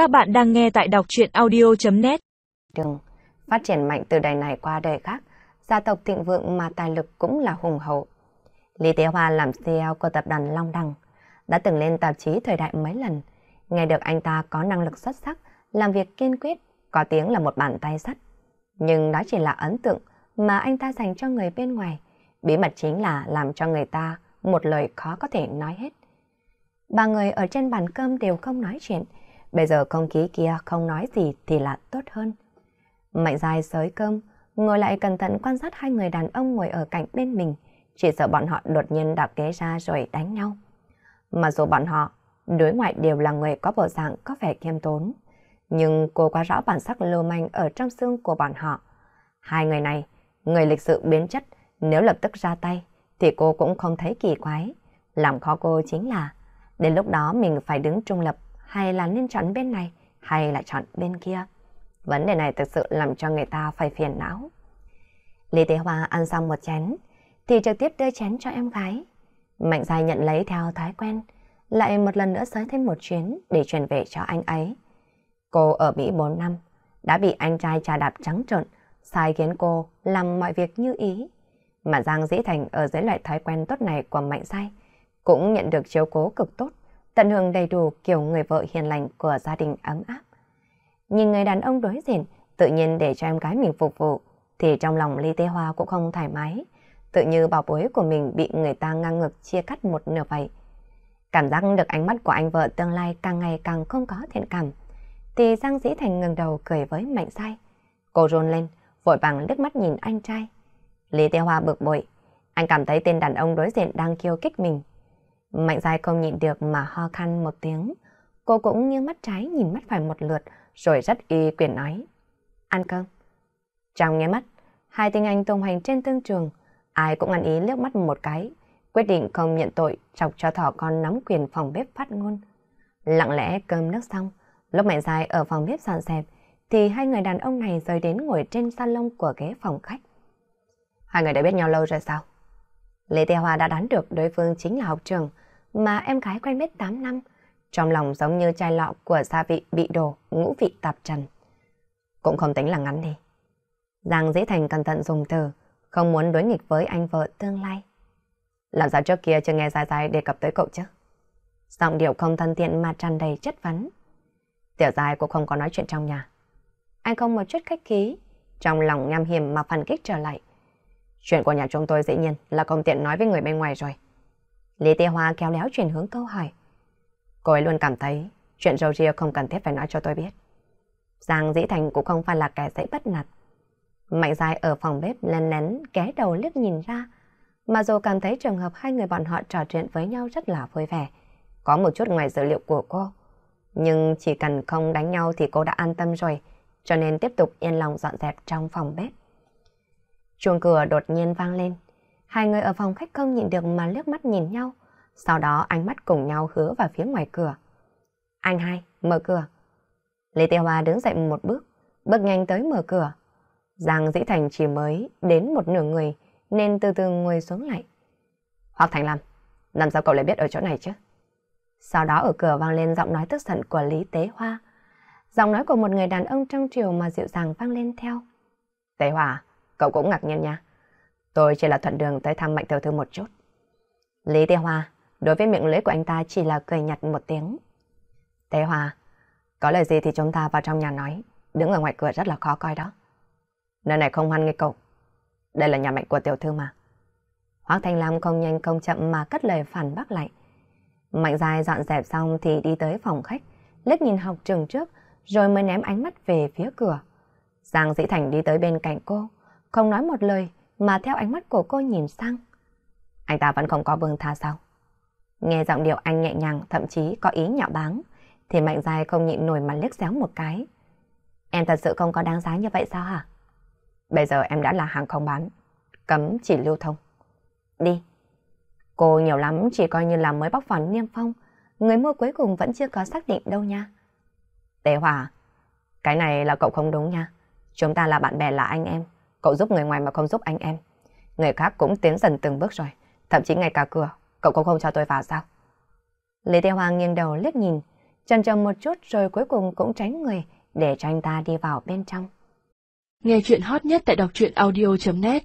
Các bạn đang nghe tại đọc truyện audio.net Đường phát triển mạnh từ đời này qua đời khác, gia tộc thịnh vượng mà tài lực cũng là hùng hậu. Lý Tế Hoa làm CEO của tập đoàn Long Đăng, đã từng lên tạp chí thời đại mấy lần, nghe được anh ta có năng lực xuất sắc, làm việc kiên quyết, có tiếng là một bàn tay sắt. Nhưng đó chỉ là ấn tượng mà anh ta dành cho người bên ngoài, bí mật chính là làm cho người ta một lời khó có thể nói hết. Ba người ở trên bàn cơm đều không nói chuyện, bây giờ không khí kia không nói gì thì là tốt hơn. Mạnh dài sới cơm, ngồi lại cẩn thận quan sát hai người đàn ông ngồi ở cạnh bên mình, chỉ sợ bọn họ đột nhiên đạp ghế ra rồi đánh nhau. Mà dù bọn họ đối ngoại đều là người có bộ dạng có vẻ khiêm tốn, nhưng cô quá rõ bản sắc lưu manh ở trong xương của bọn họ. Hai người này, người lịch sự biến chất, nếu lập tức ra tay, thì cô cũng không thấy kỳ quái. Làm khó cô chính là, đến lúc đó mình phải đứng trung lập, hay là nên chọn bên này, hay là chọn bên kia. Vấn đề này thực sự làm cho người ta phải phiền não. Lý Tế Hoa ăn xong một chén, thì trực tiếp đưa chén cho em gái. Mạnh dài nhận lấy theo thói quen, lại một lần nữa sới thêm một chuyến để chuyển về cho anh ấy. Cô ở Mỹ 4 năm, đã bị anh trai trà đạp trắng trợn, sai khiến cô làm mọi việc như ý. Mà Giang Dĩ Thành ở dưới loại thói quen tốt này của Mạnh Sai cũng nhận được chiếu cố cực tốt, tận hưởng đầy đủ kiểu người vợ hiền lành của gia đình ấm áp. Nhìn người đàn ông đối diện, tự nhiên để cho em gái mình phục vụ, thì trong lòng Ly Tê Hoa cũng không thoải mái. Tự như bảo bối của mình bị người ta ngang ngược chia cắt một nửa vậy. Cảm giác được ánh mắt của anh vợ tương lai càng ngày càng không có thiện cảm. Thì Giang Dĩ Thành ngừng đầu cười với Mạnh Sai. Cô rôn lên, vội vàng nước mắt nhìn anh trai. Lý Tê Hoa bực bội. Anh cảm thấy tên đàn ông đối diện đang khiêu kích mình. Mạnh dài không nhịn được mà ho khăn một tiếng. Cô cũng nghiêng mắt trái nhìn mắt phải một lượt, rồi rất y quyền nói. Ăn cơm. Trong nghe mắt, hai tinh Anh tung hành trên tương trường, ai cũng ăn ý liếc mắt một cái, quyết định không nhận tội chọc cho thỏ con nắm quyền phòng bếp phát ngôn. Lặng lẽ cơm nước xong, lúc mạnh dài ở phòng bếp dọn dẹp, thì hai người đàn ông này rời đến ngồi trên salon của ghế phòng khách. Hai người đã biết nhau lâu rồi sao? Lê Tê Hoa đã đoán được đối phương chính là học trường, mà em gái quen biết 8 năm, trong lòng giống như chai lọ của gia vị bị đổ, ngũ vị tạp trần. Cũng không tính là ngắn đi. Giang Dĩ Thành cẩn thận dùng từ, không muốn đối nghịch với anh vợ tương lai. Làm sao trước kia chưa nghe dài dài đề cập tới cậu chứ? Giọng điệu không thân thiện mà tràn đầy chất vấn. Tiểu dài cũng không có nói chuyện trong nhà. Anh không một chút khách khí, trong lòng nham hiểm mà phản kích trở lại. Chuyện của nhà chúng tôi dĩ nhiên là không tiện nói với người bên ngoài rồi. Lý Tê Hoa kéo léo chuyển hướng câu hỏi. Cô ấy luôn cảm thấy chuyện râu ria không cần thiết phải nói cho tôi biết. Giang Dĩ Thành cũng không phải là kẻ dễ bất nạt. Mạnh dài ở phòng bếp lén lén ké đầu liếc nhìn ra, mà dù cảm thấy trường hợp hai người bọn họ trò chuyện với nhau rất là vui vẻ, có một chút ngoài dự liệu của cô. Nhưng chỉ cần không đánh nhau thì cô đã an tâm rồi, cho nên tiếp tục yên lòng dọn dẹp trong phòng bếp. Chuông cửa đột nhiên vang lên. Hai người ở phòng khách không nhìn được mà liếc mắt nhìn nhau. Sau đó ánh mắt cùng nhau hứa vào phía ngoài cửa. Anh hai, mở cửa. Lê Tiêu Hoa đứng dậy một bước, bước nhanh tới mở cửa. Giang Dĩ Thành chỉ mới đến một nửa người, nên từ từ ngồi xuống lại. Hoặc Thành Lâm, làm sao cậu lại biết ở chỗ này chứ? Sau đó ở cửa vang lên giọng nói tức giận của Lý Tế Hoa. Giọng nói của một người đàn ông trong triều mà dịu dàng vang lên theo. Tế Hoa, cậu cũng ngạc nhiên nha. Tôi chỉ là thuận đường tới thăm Mạnh Tiểu Thư một chút. Lý Tế Hoa, đối với miệng lưỡi của anh ta chỉ là cười nhạt một tiếng. Tế Hoa, có lời gì thì chúng ta vào trong nhà nói, đứng ở ngoài cửa rất là khó coi đó. Nơi này không hoan nghênh cậu. Đây là nhà Mạnh của Tiểu Thư mà. Hoác Thanh Lam không nhanh không chậm mà cất lời phản bác lại. Mạnh dài dọn dẹp xong thì đi tới phòng khách, liếc nhìn học trường trước, rồi mới ném ánh mắt về phía cửa. Giang Dĩ Thành đi tới bên cạnh cô, không nói một lời mà theo ánh mắt của cô nhìn sang. Anh ta vẫn không có vương tha sao? Nghe giọng điệu anh nhẹ nhàng, thậm chí có ý nhạo báng, thì mạnh dài không nhịn nổi mà liếc xéo một cái. Em thật sự không có đáng giá như vậy sao hả? Bây giờ em đã là hàng không bán, cấm chỉ lưu thông. Đi. Cô nhiều lắm chỉ coi như là mới bóc vào niêm phong, người mua cuối cùng vẫn chưa có xác định đâu nha. Tế Hòa, cái này là cậu không đúng nha. Chúng ta là bạn bè là anh em, cậu giúp người ngoài mà không giúp anh em. Người khác cũng tiến dần từng bước rồi, thậm chí ngay cả cửa, cậu cũng không cho tôi vào sao? Lý Tiêu Hòa nghiêng đầu liếc nhìn, chần chừ một chút rồi cuối cùng cũng tránh người để cho anh ta đi vào bên trong. Nghe chuyện hot nhất tại đọc truyện audio.net